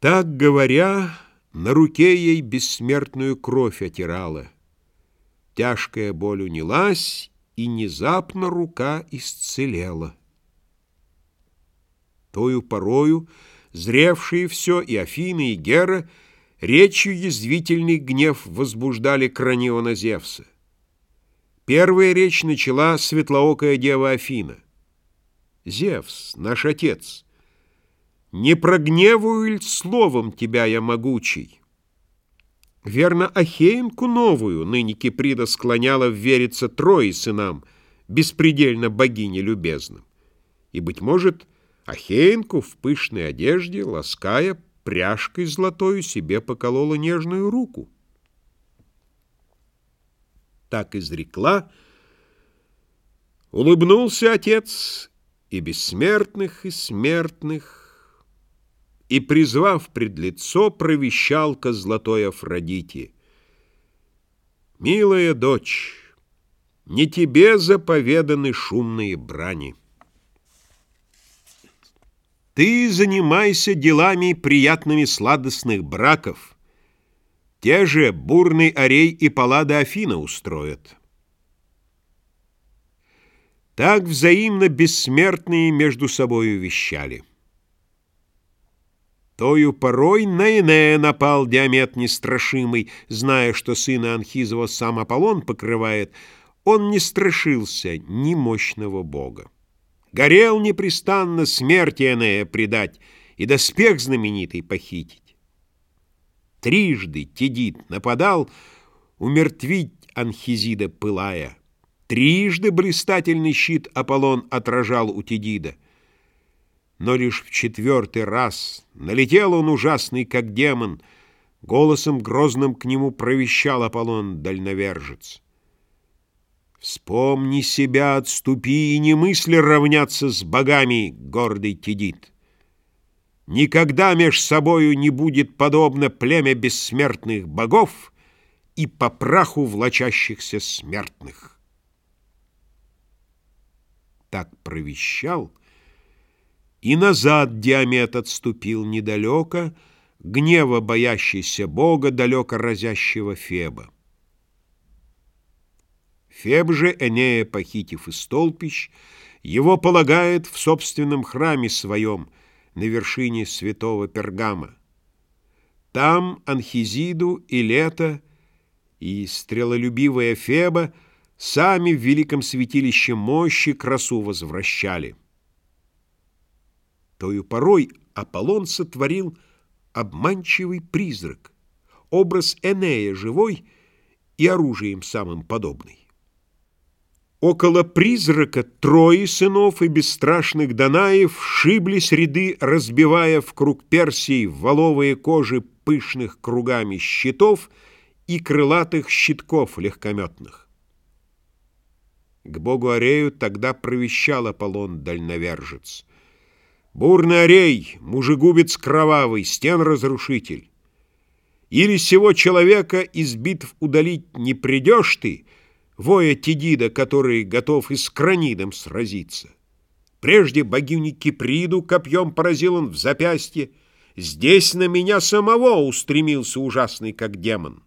Так говоря, на руке ей бессмертную кровь отирала. Тяжкая боль унялась, и внезапно рука исцелела. Тою порою зревшие все и Афины, и Гера речью язвительный гнев возбуждали Краниона Зевса. Первая речь начала светлоокая дева Афина. «Зевс, наш отец!» Не прогневую ль словом тебя я могучий? Верно, Ахеинку новую ныне Киприда склоняла вериться трое сынам, беспредельно богине любезным. И, быть может, Ахеинку в пышной одежде, лаская, пряжкой золотою себе поколола нежную руку. Так изрекла, улыбнулся отец и бессмертных, и смертных, и, призвав пред лицо, провещал ко золотой Афродите. «Милая дочь, не тебе заповеданы шумные брани. Ты занимайся делами приятными сладостных браков. Те же бурный Орей и Паллада Афина устроят». Так взаимно бессмертные между собою вещали. Тою порой на Энея напал Диамет нестрашимый, зная, что сына Анхизова сам Аполлон покрывает, он не страшился ни мощного бога. Горел непрестанно смерти Энея предать и доспех знаменитый похитить. Трижды Тедит нападал, умертвить Анхизида пылая. Трижды блистательный щит Аполлон отражал у Тедида — но лишь в четвертый раз налетел он ужасный, как демон, голосом грозным к нему провещал Аполлон дальновержец. Вспомни себя, отступи и не мысли равняться с богами, гордый Тедит. Никогда меж собою не будет подобно племя бессмертных богов и по праху влачащихся смертных. Так провещал — и назад Диамет отступил недалеко, Гнева боящийся Бога, далеко разящего Феба. Феб же, Энея похитив из столпищ, Его полагает в собственном храме своем На вершине святого Пергама. Там Анхизиду и Лето и стрелолюбивая Феба Сами в великом святилище мощи красу возвращали. Тою порой Аполлон сотворил обманчивый призрак, образ Энея живой и оружием самым подобный. Около призрака трое сынов и бесстрашных Данаев шиблись ряды, разбивая в круг Персии воловые кожи пышных кругами щитов и крылатых щитков легкометных. К богу Арею тогда провещал Аполлон дальновержец. Бурный орей, мужегубец кровавый, стен-разрушитель. Или сего человека из битв удалить не придешь ты, воя Тедида, который готов и с Кранидом сразиться. Прежде богиню Киприду копьем поразил он в запястье, здесь на меня самого устремился ужасный, как демон.